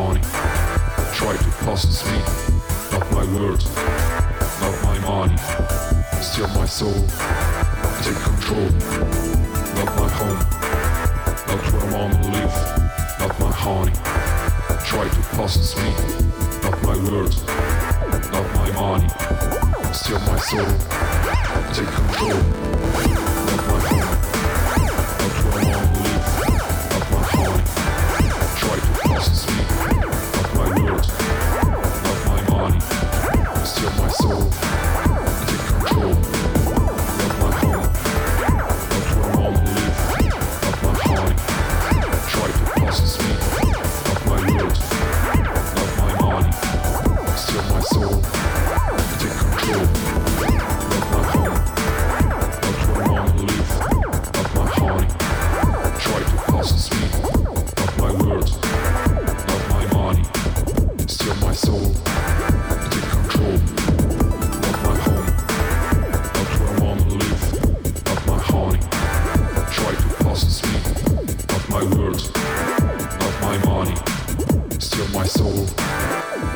honey. Try to possess me, not my words, not my money. Steal my soul, take control. Not my home, not where I wanna live, not my honey. Try to possess me, not my words, not my money. Steal my soul, take control. my words, not my money. Steal my soul,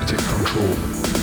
take control.